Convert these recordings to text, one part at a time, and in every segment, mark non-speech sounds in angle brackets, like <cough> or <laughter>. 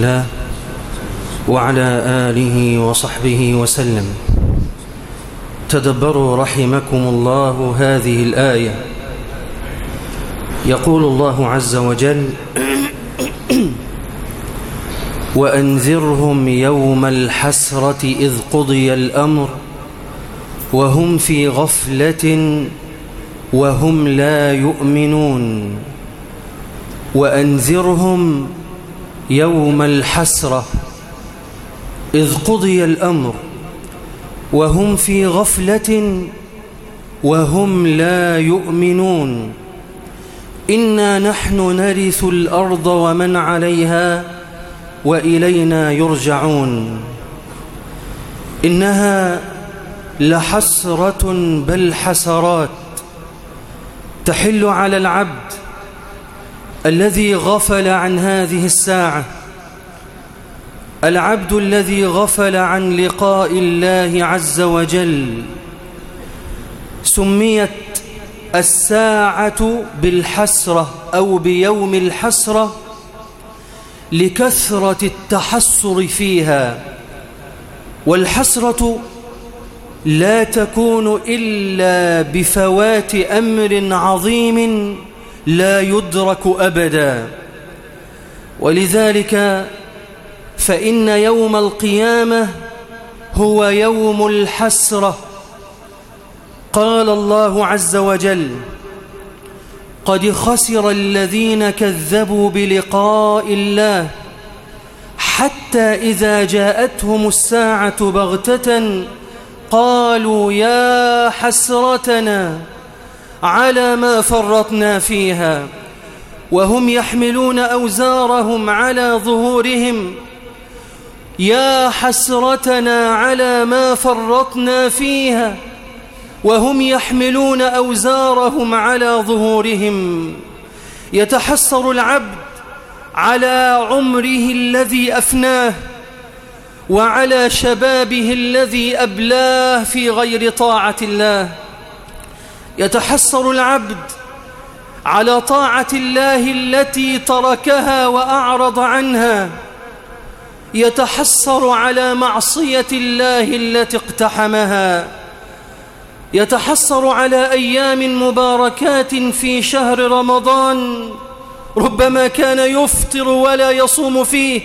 الله وعلى آله وصحبه وسلم. تدبروا رحمكم الله هذه الآية. يقول الله عز وجل <clears throat> وأنذرهم يوم الحسرة إذ قضي الأمر وهم في غفلة وهم لا يؤمنون. وأنذرهم يوم الحسرة إذ قضي الأمر وهم في غفلة وهم لا يؤمنون. إنا نحن نرث الأرض ومن عليها وإلينا يرجعون. إنها لحسرة بل حسرات تحل على العبد الذي غفل عن هذه الساعة العبد الذي غفل عن لقاء الله عز وجل سميت الساعة بالحسرة أو بيوم الحسرة لكثرة التحسر فيها والحسرة لا تكون إلا بفوات أمر عظيم لا يدرك أبدا. ولذلك فإن يوم القيامة هو يوم الحسرة. قال الله عز وجل قد خسر الذين كذبوا بلقاء الله حتى إذا جاءتهم الساعة بغتة قالوا يا حسرتنا على ما فرطنا فيها. وهم يحملون أوزارهم على ظهورهم. يا حسرتنا على ما فرطنا فيها. وهم يحملون أوزارهم على ظهورهم. يتحسر العبد على عمره الذي أفناه. وعلى شبابه الذي أبلاه في غير طاعة الله. يتحسر العبد على طاعة الله التي تركها وأعرض عنها يتحسر على معصية الله التي اقتحمها يتحسر على أيام مباركات في شهر رمضان ربما كان يفطر ولا يصوم فيه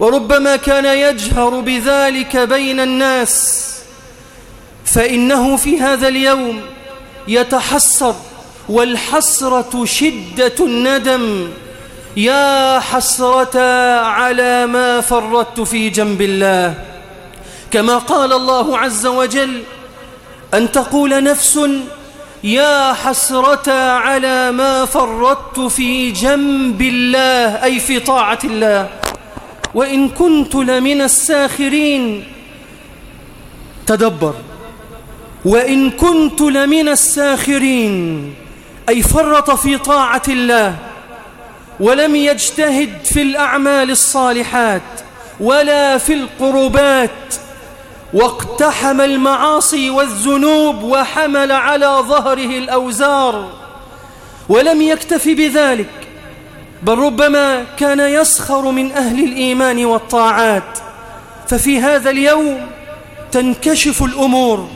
وربما كان يجهر بذلك بين الناس فإنه في هذا اليوم يتحسر والحسرة شدة الندم. يا حسرة على ما فرطت في جنب الله. كما قال الله عز وجل أن تقول نفس يا حسرة على ما فرطت في جنب الله أي في طاعة الله. وإن كنت لمن الساخرين تدبر. وإن كنت لمن الساخرين أي فرط في طاعة الله ولم يجتهد في الأعمال الصالحات ولا في القربات واقتحم المعاصي والذنوب وحمل على ظهره الأوزار ولم يكتف بذلك بل ربما كان يسخر من أهل الإيمان والطاعات ففي هذا اليوم تنكشف الأمور.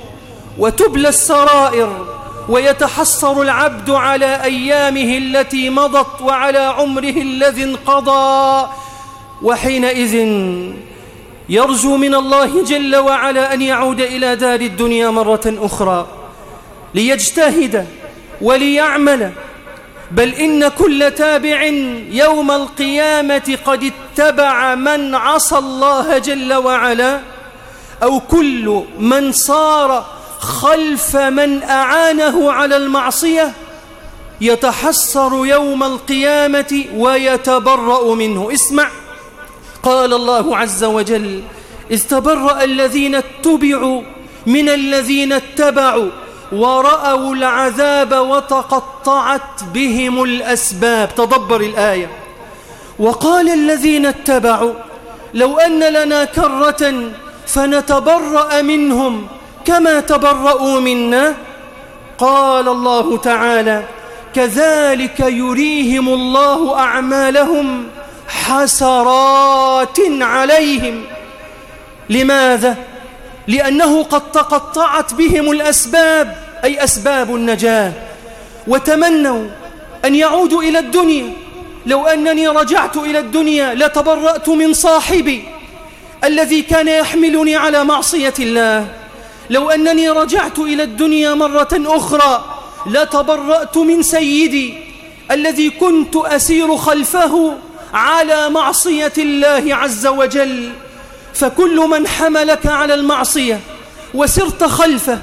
وتبلى السرائر ويتحسر العبد على أيامه التي مضت وعلى عمره الذي انقضى. وحينئذ يرجو من الله جل وعلا أن يعود إلى دار الدنيا مرة أخرى ليجتهد وليعمل. بل إن كل تابع يوم القيامة قد اتبع من عصى الله جل وعلا أو كل من صار خلف من أعانه على المعصية يتحسر يوم القيامة ويتبرأ منه. اسمع. قال الله عز وجل إذ تبرأ الذين اتبعوا من الذين اتبعوا ورأوا العذاب وتقطعت بهم الأسباب. تدبر الآية. وقال الذين اتبعوا لو أن لنا كرة فنتبرأ منهم كما تبرؤوا منا. قال الله تعالى كذلك يريهم الله أعمالهم حسرات عليهم. لماذا؟ لأنه قد تقطعت بهم الأسباب أي أسباب النجاة. وتمنوا أن يعودوا إلى الدنيا. لو أنني رجعت إلى الدنيا لتبرأت من صاحبي الذي كان يحملني على معصية الله. لو أنني رجعت إلى الدنيا مرة أخرى لتبرأت من سيدي الذي كنت أسير خلفه على معصية الله عز وجل. فكل من حملك على المعصية وسرت خلفه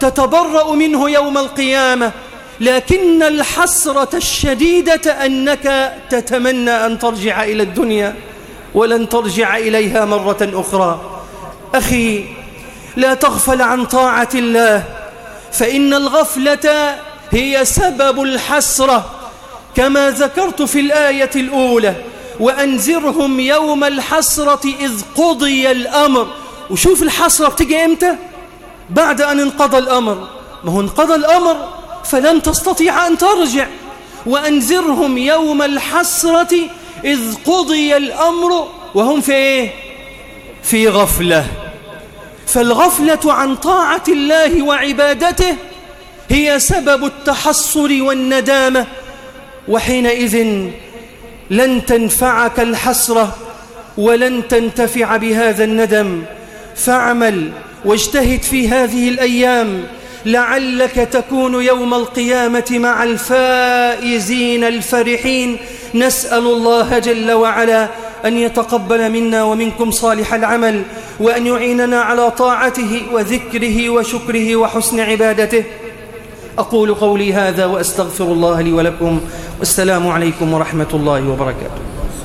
تتبرأ منه يوم القيامة. لكن الحسرة الشديدة أنك تتمنى أن ترجع إلى الدنيا ولن ترجع إليها مرة أخرى. أخي لا تغفل عن طاعة الله. فإن الغفلة هي سبب الحسرة كما ذكرت في الآية الأولى. وأنذرهم يوم الحسرة إذ قضي الأمر. وشوف الحسرة بتجي إمتى؟ بعد أن انقضى الأمر. ما هو انقضى الأمر فلن تستطيع أن ترجع. وأنذرهم يوم الحسرة إذ قضي الأمر. وهم في إيه؟ في غفلة. فالغفلة عن طاعة الله وعبادته هي سبب التحصر والندامة وحينئذ لن تنفعك الحسرة ولن تنتفع بهذا الندم. فاعمل واجتهد في هذه الأيام لعلك تكون يوم القيامة مع الفائزين الفرحين. نسأل الله جل وعلا أن يتقبل منا ومنكم صالح العمل وأن يعيننا على طاعته وذكره وشكره وحسن عبادته. أقول قولي هذا وأستغفر الله لي ولكم. والسلام عليكم ورحمة الله وبركاته.